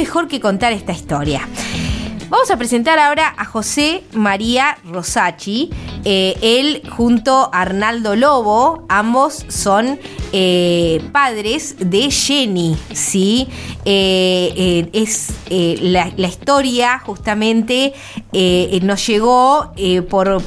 mejor que contar esta historia? Vamos a presentar ahora a José María Rosacci. Eh, él junto a Arnaldo Lobo, ambos son eh, padres de Jenny, ¿sí? Eh, es la, historia justamente nos llegó por,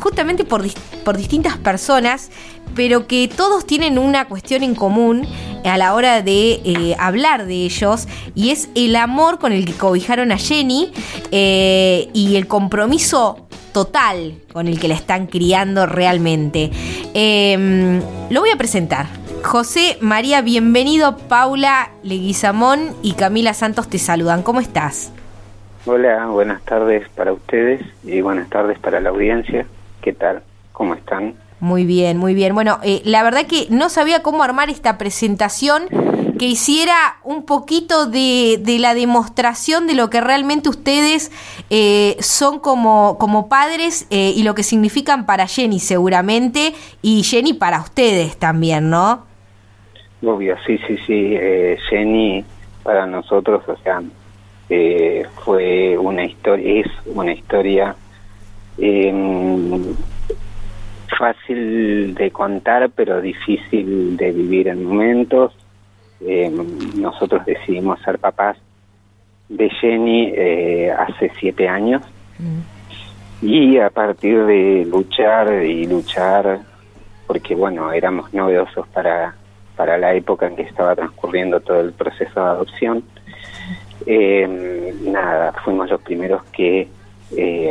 justamente por, por distintas personas pero que todos tienen una cuestión en común a la hora de eh, hablar de ellos y es el amor con el que cobijaron a Jenny eh, y el compromiso total con el que la están criando realmente. Em, lo voy a presentar. José María, bienvenido. Paula Leguizamón y Camila Santos te saludan. ¿Cómo estás? Hola, buenas tardes para ustedes y buenas tardes para la audiencia. ¿Qué tal? ¿Cómo están? Muy bien, muy bien. Bueno, eh, la verdad que no sabía cómo armar esta presentación que hiciera un poquito de, la demostración de lo que realmente ustedes eh, son como, como padres eh, y lo que significan para Jenny seguramente y Jenny para ustedes también, ¿no? Obvio, sí, sí, sí. Jenny para nosotros, o sea, fue una historia, es una historia fácil de contar, pero difícil de vivir en momentos. Eh, nosotros decidimos ser papás de Jenny eh, hace siete años mm. y a partir de luchar y luchar, porque bueno, éramos novedosos para, para la época en que estaba transcurriendo todo el proceso de adopción, eh, nada, fuimos los primeros que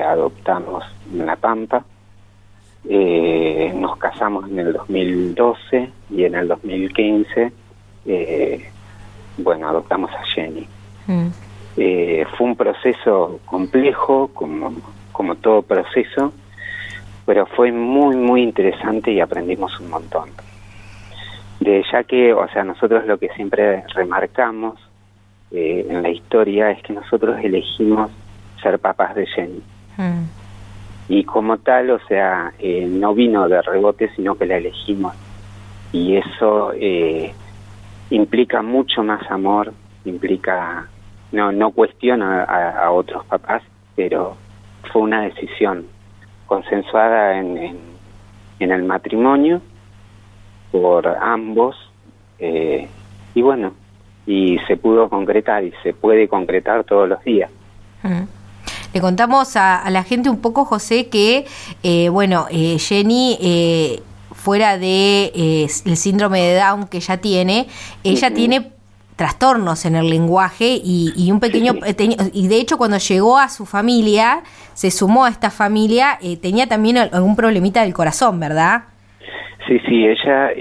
adoptamos en La Pampa eh, nos casamos en el 2012 y en el 2015, eh, bueno, adoptamos a Jenny. Mm. Eh, fue un proceso complejo, como, como todo proceso, pero fue muy, muy interesante y aprendimos un montón. De ya que, o sea, nosotros lo que siempre remarcamos en la historia es que nosotros elegimos ser papás de Jenny. Mm y como tal, o sea, eh, no vino de rebote, sino que la elegimos. Y eso eh, implica mucho más amor, implica, no, no cuestiona a, otros papás, pero fue una decisión consensuada en, en, el matrimonio por ambos. Eh, y bueno, y se pudo concretar y se puede concretar todos los días. Mm. Le contamos a, la gente un poco, José, que, eh, bueno, eh, Jenny... Eh, fuera de el síndrome de Down que ella tiene, ella tiene trastornos en el lenguaje y, un pequeño y de hecho cuando llegó a su familia se sumó a esta familia tenía también algún problemita del corazón verdad sí sí ella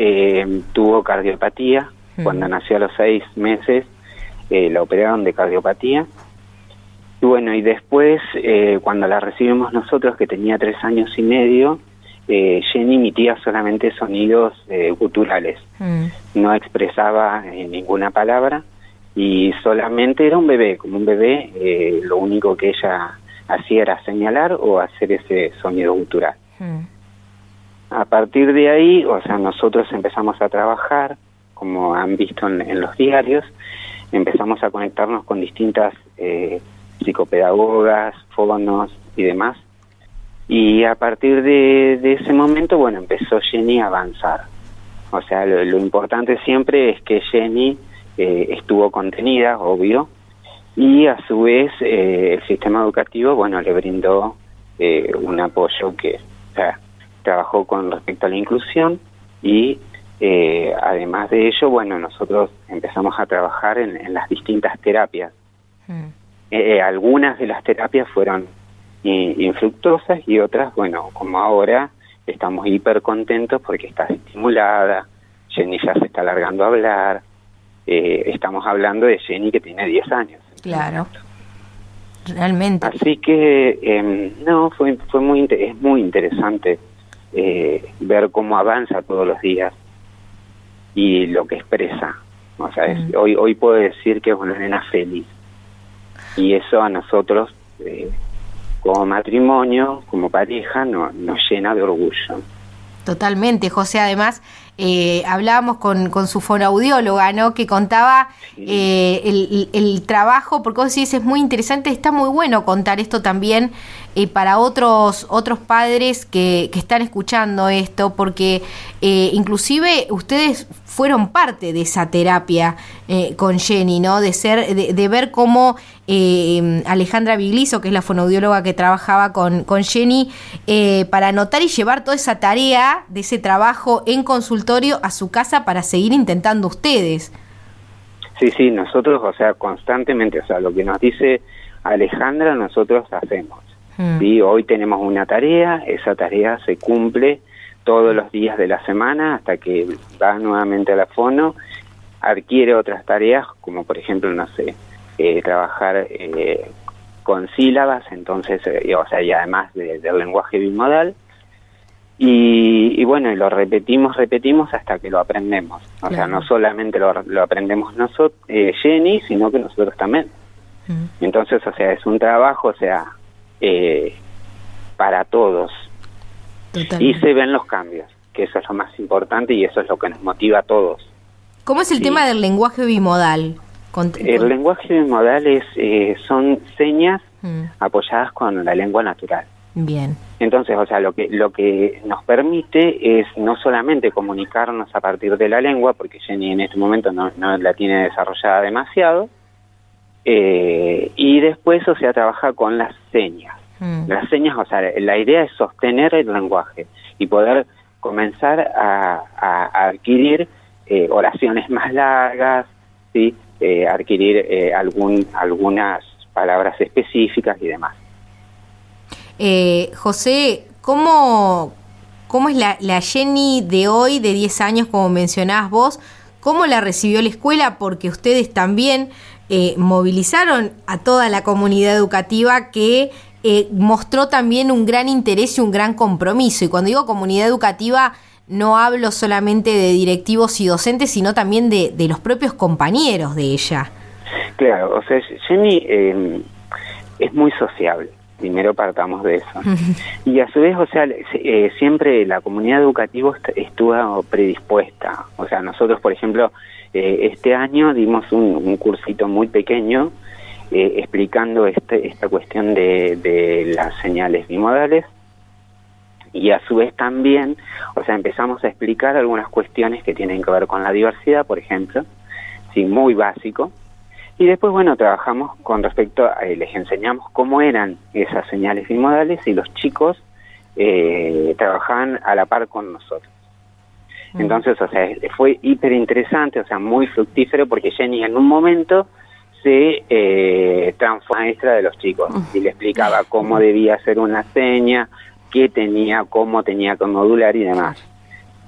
tuvo cardiopatía cuando nació a los seis meses la operaron de cardiopatía bueno, y después, eh, cuando la recibimos nosotros, que tenía tres años y medio, eh, Jenny emitía solamente sonidos eh, guturales, mm. no expresaba ninguna palabra y solamente era un bebé, como un bebé, lo único que ella hacía era señalar o hacer ese sonido gutural. Mm. A partir de ahí, o sea, nosotros empezamos a trabajar, como han visto en, los diarios, empezamos a conectarnos con distintas psicopedagogas, fonos y demás. Y a partir de, ese momento, bueno, empezó Jenny a avanzar. O sea, lo, importante siempre es que Jenny eh, estuvo contenida, obvio, y a su vez eh, el sistema educativo, bueno, le brindó eh, un apoyo que trabajó con respecto a la inclusión y además de ello, bueno, nosotros empezamos a trabajar en, las distintas terapias. Mm. Eh, algunas de las terapias fueron infructuosas y otras, bueno, como ahora estamos hiper contentos porque está estimulada, Jenny ya se está alargando a hablar, eh, estamos hablando de Jenny que tiene 10 años. Claro. Realmente. Así que, em, no, fue, fue muy, es muy interesante eh, ver cómo avanza todos los días y lo que expresa. O sea, mm. hoy, hoy puedo decir que es una nena feliz y eso a nosotros eh, como matrimonio, como pareja, no, nos llena de orgullo. Totalmente, José. Además, eh, hablábamos con, con su fonoaudióloga, ¿no? Que contaba eh, el, el, trabajo, porque vos decís, es muy interesante, está muy bueno contar esto también eh, para otros, otros padres que, que están escuchando esto, porque inclusive ustedes fueron parte de esa terapia eh, con Jenny, ¿no? De ser, de, ver cómo eh, Alejandra Bigliso, que es la fonoaudióloga que trabajaba con, con Jenny, eh, para anotar y llevar toda esa tarea de ese trabajo en consultorio a su casa para seguir intentando ustedes. Sí, sí, nosotros, o sea, constantemente, o sea, lo que nos dice Alejandra, nosotros hacemos. Mm. Hoy tenemos una tarea, esa tarea se cumple todos los días de la semana hasta que va nuevamente a la fono, adquiere otras tareas, como por ejemplo, no sé, eh, trabajar eh, con sílabas, entonces, eh, o sea, y además del lenguaje bimodal. Y, bueno, y lo repetimos, repetimos hasta que lo aprendemos. O sea, no solamente lo, aprendemos nosotros, Jenny, sino que nosotros también. Mm. Entonces, o sea, es un trabajo, o sea, para todos. Y se ven los cambios, que eso es lo más importante y eso es lo que nos motiva a todos. ¿Cómo es el tema del lenguaje bimodal? El lenguaje bimodal es, eh, son señas mm. apoyadas con la lengua natural. Bien. Entonces, o sea, lo que lo que nos permite es no solamente comunicarnos a partir de la lengua, porque Jenny en este momento no, no la tiene desarrollada demasiado, eh, y después, o sea, trabaja con las señas. Mm. Las señas, o sea, la idea es sostener el lenguaje y poder comenzar a, adquirir eh, oraciones más largas, ¿sí? Eh, adquirir eh, algún, algunas palabras específicas y demás. José, ¿cómo, cómo es la, la Jenny de hoy, de 10 años, como mencionabas vos? ¿Cómo la recibió la escuela? Porque ustedes también movilizaron a toda la comunidad educativa que eh, mostró también un gran interés y un gran compromiso. Y cuando digo comunidad educativa, no hablo solamente de directivos y docentes, sino también de, los propios compañeros de ella. Claro, o sea, Jenny em, es muy sociable. Primero partamos de eso. y a su vez, o sea, eh, siempre la comunidad educativa estuvo predispuesta. O sea, nosotros, por ejemplo, eh, este año dimos un cursito muy pequeño eh, explicando este, esta cuestión de, las señales bimodales y a su vez también, o sea, empezamos a explicar algunas cuestiones que tienen que ver con la diversidad, por ejemplo, sí, muy básico, y después, bueno, trabajamos con respecto, a, eh, les enseñamos cómo eran esas señales bimodales y los chicos eh, trabajaban a la par con nosotros. Mm. Entonces, o sea, fue hiper interesante, o sea, muy fructífero porque Jenny en un momento se eh, transforma maestra de los chicos y le explicaba cómo debía hacer una seña, qué tenía, cómo tenía que modular y demás.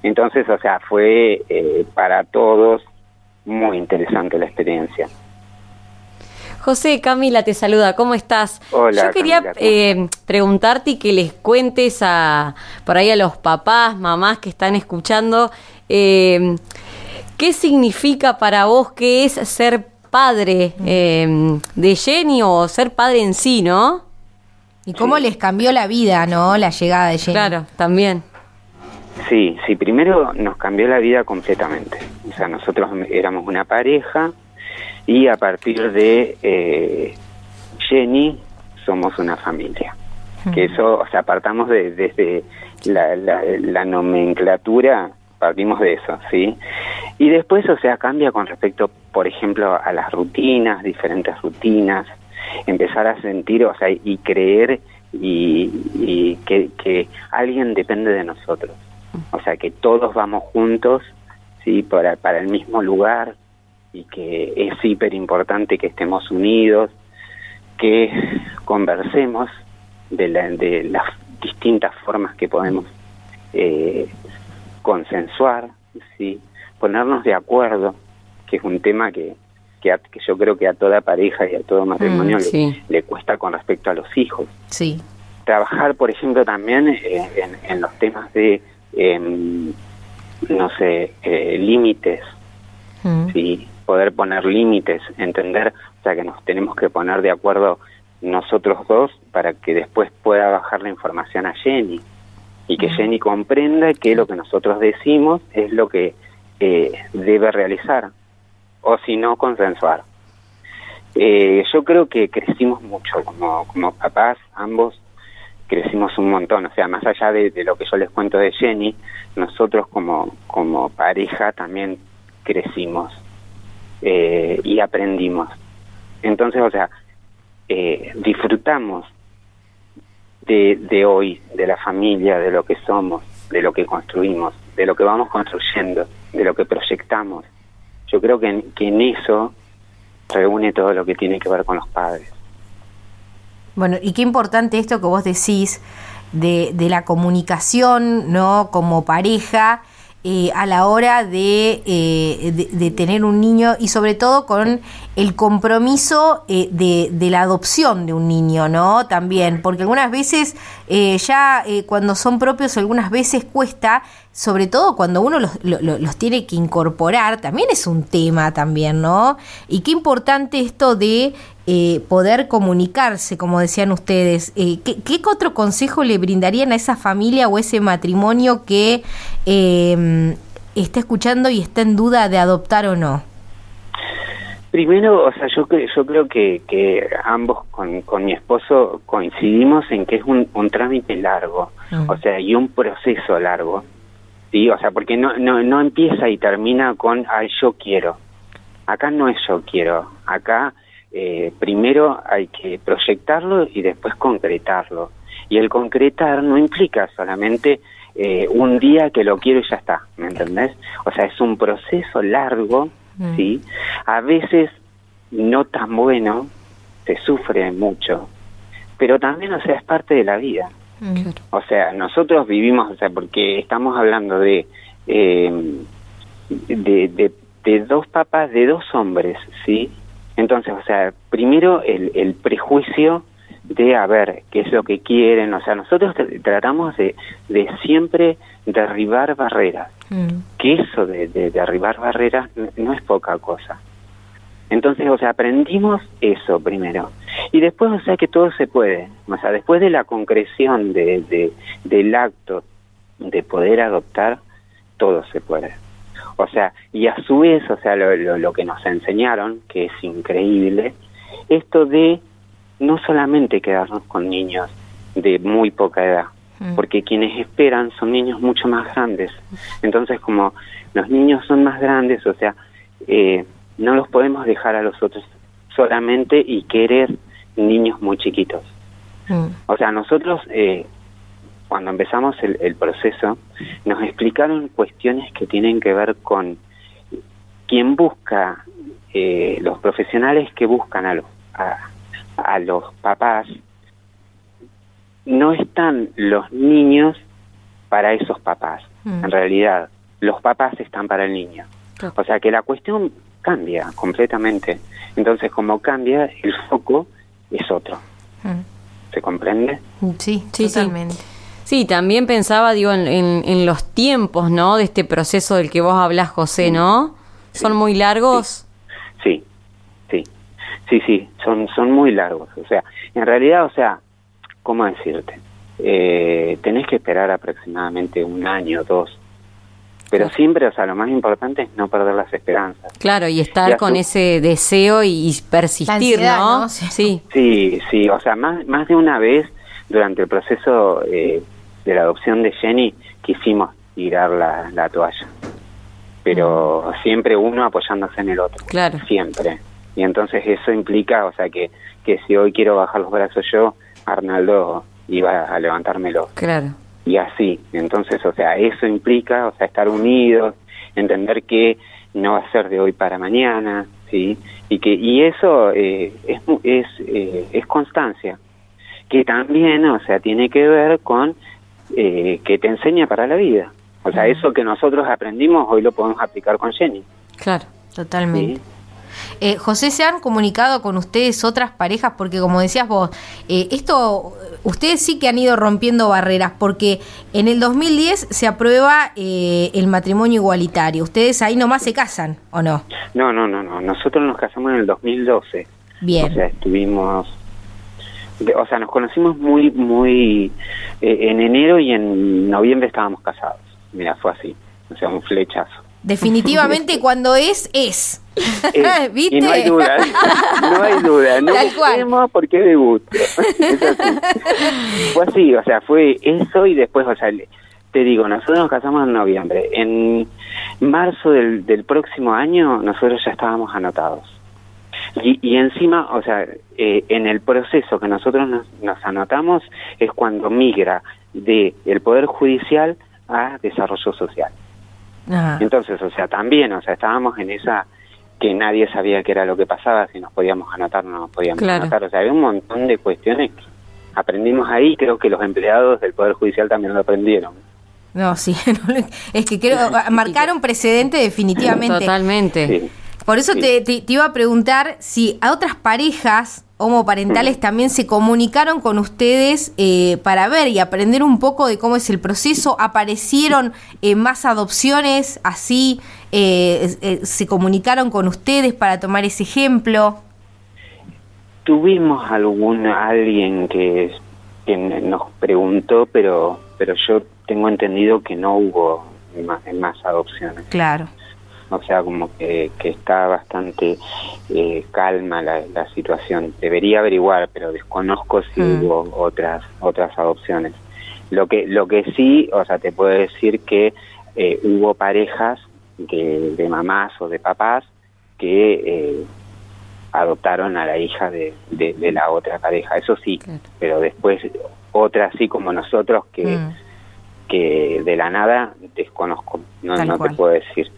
Entonces, o sea, fue eh, para todos muy interesante la experiencia. José, Camila te saluda, ¿cómo estás? Hola. Yo quería eh, preguntarte y que les cuentes a por ahí a los papás, mamás que están escuchando, eh, ¿qué significa para vos qué es ser padre em, de Jenny o ser padre en sí, ¿no? Y cómo les cambió la vida, ¿no? La llegada de Jenny. Claro, también. Sí, sí, primero nos cambió la vida completamente. O sea, nosotros éramos una pareja y a partir de eh, Jenny somos una familia. Que eso, o sea, apartamos de, desde la, la nomenclatura partimos de eso, ¿sí? Y después, o sea, cambia con respecto, por ejemplo, a las rutinas, diferentes rutinas, empezar a sentir, o sea, y creer y, que, que, alguien depende de nosotros. O sea, que todos vamos juntos, ¿sí? Para, para el mismo lugar y que es hiper importante que estemos unidos, que conversemos de, la, de las distintas formas que podemos eh, consensuar, ¿sí? ponernos de acuerdo, que es un tema que, que, yo creo que a toda pareja y a todo matrimonio mm, le, cuesta con respecto a los hijos. Sí. Trabajar, por ejemplo, también eh, en, los temas de, em, no sé, eh, límites, mm. ¿sí? poder poner límites, entender, o sea, que nos tenemos que poner de acuerdo nosotros dos para que después pueda bajar la información a Jenny. y que Jenny comprenda que lo que nosotros decimos es lo que eh, debe realizar o si no consensuar. Eh, yo creo que crecimos mucho como, como papás, ambos crecimos un montón, o sea, más allá de, lo que yo les cuento de Jenny, nosotros como, como pareja también crecimos eh, y aprendimos. Entonces, o sea, eh, disfrutamos de, de hoy, de la familia, de lo que somos, de lo que construimos, de lo que vamos construyendo, de lo que proyectamos. Yo creo que que en eso reúne todo lo que tiene que ver con los padres. Bueno, y qué importante esto que vos decís de, de la comunicación, ¿no? Como pareja eh, a la hora eh, de, de, tener un niño y sobre todo con el compromiso eh, de, de, la adopción de un niño, ¿no? También, porque algunas veces ya cuando son propios, algunas veces cuesta, sobre todo cuando uno los, los, tiene que incorporar, también es un tema también, ¿no? Y qué importante esto de poder comunicarse, como decían ustedes. ¿qué, ¿qué, otro consejo le brindarían a esa familia o ese matrimonio que eh, está escuchando y está en duda de adoptar o no? Primero, o sea, yo, yo creo que, que ambos con, con mi esposo coincidimos en que es un, un trámite largo, o sea, y un proceso largo, ¿sí? O sea, porque no, no, no empieza y termina con, ay, yo quiero. Acá no es yo quiero, acá eh, primero hay que proyectarlo y después concretarlo. Y el concretar no implica solamente eh, un día que lo quiero y ya está, ¿me entendés? O sea, es un proceso largo, mm. ¿sí? A veces no tan bueno, se sufre mucho, pero también, o sea, es parte de la vida. Mm. O sea, nosotros vivimos, o sea, porque estamos hablando de, eh, de, de, de, dos papás, de dos hombres, ¿sí? Entonces, o sea, primero el, el prejuicio de a ver qué es lo que quieren, o sea, nosotros tratamos de, de siempre derribar barreras, mm. que eso de, de, derribar barreras no, es poca cosa. Entonces, o sea, aprendimos eso primero. Y después, o sea, que todo se puede. O sea, después de la concreción de, de, del acto de poder adoptar, todo se puede. O sea, y a su vez, o sea, lo, lo, lo que nos enseñaron, que es increíble, esto de no solamente quedarnos con niños de muy poca edad, mm. porque quienes esperan son niños mucho más grandes. Entonces, como los niños son más grandes, o sea, eh, no los podemos dejar a los otros solamente y querer niños muy chiquitos. Mm. O sea, nosotros, eh, cuando empezamos el, proceso, nos explicaron cuestiones que tienen que ver con quien busca, eh, los profesionales que buscan a los, a, a los papás, no están los niños para esos papás. Mm. En realidad, los papás están para el niño. O sea que la cuestión cambia completamente. Entonces, como cambia, el foco es otro. Mm. ¿Se comprende? Sí, sí totalmente. Sí. También pensaba, digo, en, en, los tiempos, ¿no? De este proceso del que vos hablas, José, ¿no? ¿Son muy largos? Sí, Sí, sí, son, son muy largos. O sea, en realidad, o sea, ¿cómo decirte? Eh, tenés que esperar aproximadamente un año, dos. Pero siempre, o sea, lo más importante es no perder las esperanzas. Claro, y estar con ese deseo y, persistir, ¿no? Sí. sí, sí, o sea, más, más de una vez durante el proceso eh, de la adopción de Jenny quisimos tirar la, la toalla. Pero siempre uno apoyándose en el otro. Claro. Siempre. Y entonces eso implica, o sea, que, que si hoy quiero bajar los brazos yo, Arnaldo iba a levantármelo. Claro. Y así. Entonces, o sea, eso implica, o sea, estar unidos, entender que no va a ser de hoy para mañana, ¿sí? Y que y eso eh, es, es, eh, es constancia, que también, o sea, tiene que ver con eh, que te enseña para la vida. O sea, eso que nosotros aprendimos hoy lo podemos aplicar con Jenny. Claro, totalmente. Eh, José, ¿se han comunicado con ustedes otras parejas? Porque como decías vos, eh, esto, ustedes sí que han ido rompiendo barreras, porque en el 2010 se aprueba eh, el matrimonio igualitario. ¿Ustedes ahí nomás se casan o no? No, no, no, no. Nosotros nos casamos en el 2012. Bien. O sea, estuvimos o sea, nos conocimos muy, muy, eh, en enero y en noviembre estábamos casados. Mira, fue así, o sea, un flechazo. Definitivamente cuando es, es. ¿Viste? Y no hay duda, no hay duda, no cual. porque debut. fue así, o sea, fue eso y después, o sea, te digo, nosotros nos casamos en noviembre. En marzo del, del próximo año nosotros ya estábamos anotados. Y, y encima, o sea, eh, en el proceso que nosotros nos, nos anotamos es cuando migra de el Poder Judicial a Desarrollo Social. Entonces, o sea, también, o sea, estábamos en esa que nadie sabía qué era lo que pasaba, si nos podíamos anotar o no nos podíamos anotar. O sea, había un montón de cuestiones que aprendimos ahí, creo que los empleados del Poder Judicial también lo aprendieron. No, sí, es que creo, marcaron precedente definitivamente. Totalmente. Por eso te, te, iba a preguntar si a otras parejas homoparentales mm. también se comunicaron con ustedes eh, para ver y aprender un poco de cómo es el proceso. ¿Aparecieron eh, más adopciones así? Eh, ¿Se comunicaron con ustedes para tomar ese ejemplo? Tuvimos algún alguien que, que nos preguntó, pero, pero yo tengo entendido que no hubo más, más adopciones. Claro o sea, como que, que está bastante eh, calma la, la, situación. Debería averiguar, pero desconozco si mm. hubo otras otras adopciones. Lo que lo que sí, o sea, te puedo decir que eh, hubo parejas de, de, mamás o de papás que eh, adoptaron a la hija de, de, la otra pareja, eso sí, pero después otras así como nosotros que, mm. que de la nada desconozco, no, no te puedo decir.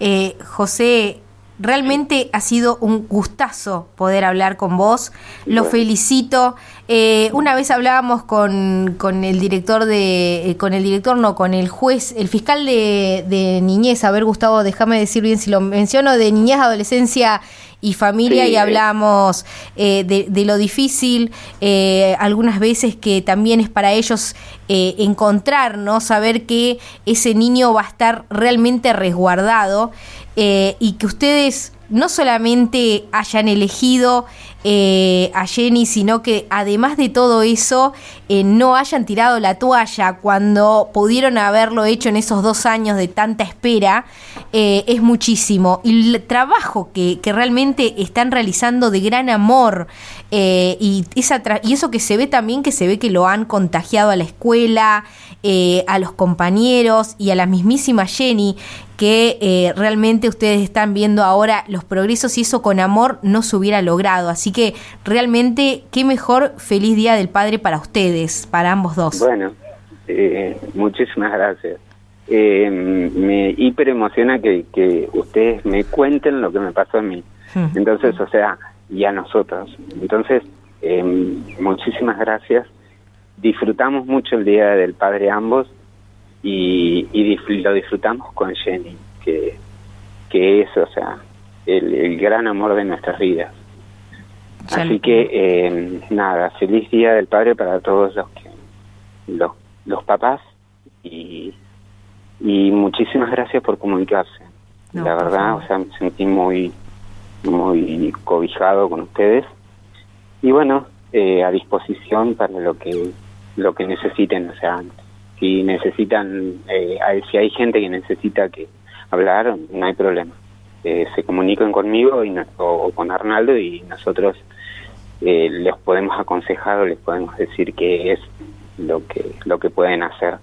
Eh, José, realmente ha sido un gustazo poder hablar con vos. Lo felicito. Eh, una vez hablábamos con, con el director de, eh, con el director, no, con el juez, el fiscal de, de niñez, a ver Gustavo, déjame decir bien si lo menciono, de niñez, adolescencia y familia y hablamos eh, de, de, lo difícil eh, algunas veces que también es para ellos eh, encontrar, ¿no? Saber que ese niño va a estar realmente resguardado eh, y que ustedes no solamente hayan elegido eh, a Jenny, sino que además de todo eso, eh, no hayan tirado la toalla cuando pudieron haberlo hecho en esos dos años de tanta espera, eh, es muchísimo. Y el trabajo que, que, realmente están realizando de gran amor eh, y, esa y eso que se ve también, que se ve que lo han contagiado a la escuela, a los compañeros y a la mismísima Jenny, que eh, realmente ustedes están viendo ahora los progresos y eso con amor no se hubiera logrado. Así que realmente, qué mejor feliz Día del Padre para ustedes, para ambos dos. Bueno, eh, muchísimas gracias. Eh, me hiper emociona que, que ustedes me cuenten lo que me pasó a mí. Hmm. Entonces, o sea, y a nosotros. Entonces, eh, muchísimas gracias. Disfrutamos mucho el Día del Padre ambos y, y lo disfrutamos con Jenny, que, que es, o sea, el, el gran amor de nuestras vidas. Así que, eh, nada, feliz Día del Padre para todos los que los, los papás y, y muchísimas gracias por comunicarse. No, La verdad, o sea, me sentí muy muy cobijado con ustedes y bueno eh, a disposición para lo que lo que necesiten o sea si necesitan eh, si hay gente que necesita que hablar no hay problema eh, se comunican conmigo y o, con Arnaldo y nosotros eh, les podemos aconsejar o les podemos decir qué es lo que lo que pueden hacer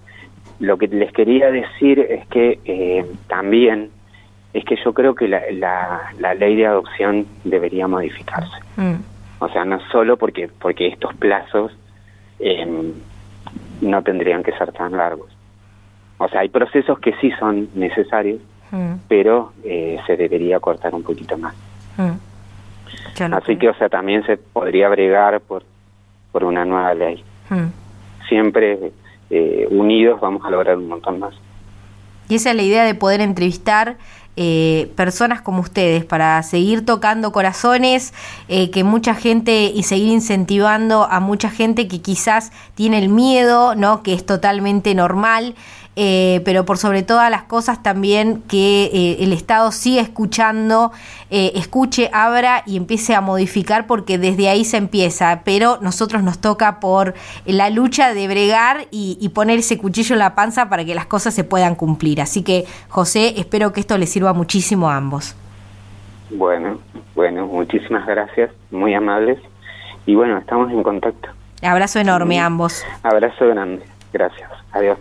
lo que les quería decir es que eh, también es que yo creo que la, la, la ley de adopción debería modificarse. Mm. O sea, no solo porque, porque estos plazos eh, no tendrían que ser tan largos. O sea, hay procesos que sí son necesarios, mm. pero eh, se debería cortar un poquito más. Mm. Así que, o sea, también se podría bregar por, por una nueva ley. Siempre eh, unidos vamos a lograr un montón más. Y esa es la idea de poder entrevistar eh, personas como ustedes para seguir tocando corazones, eh, que mucha gente y seguir incentivando a mucha gente que quizás tiene el miedo, ¿no? Que es totalmente normal. Eh, pero por sobre todas las cosas también que eh, el Estado siga escuchando, eh, escuche, abra y empiece a modificar porque desde ahí se empieza, pero nosotros nos toca por la lucha de bregar y, y poner ese cuchillo en la panza para que las cosas se puedan cumplir. Así que, José, espero que esto les sirva muchísimo a ambos. Bueno, bueno, muchísimas gracias, muy amables. Y bueno, estamos en contacto. Abrazo enorme a ambos. Abrazo grande, gracias. Adiós.